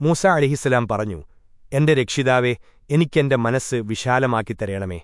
മൂസ അലിഹിസ്സലാം പറഞ്ഞു എന്റെ രക്ഷിതാവേ എനിക്കെന്റെ മനസ്സ് വിശാലമാക്കി തരയണമേ